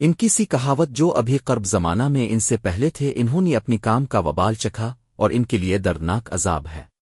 ان کی سی کہاوت جو ابھی قرب زمانہ میں ان سے پہلے تھے، انہوں نے اپنی کام کا وبال چکھا اور ان کے لیے دردناک عذاب ہے۔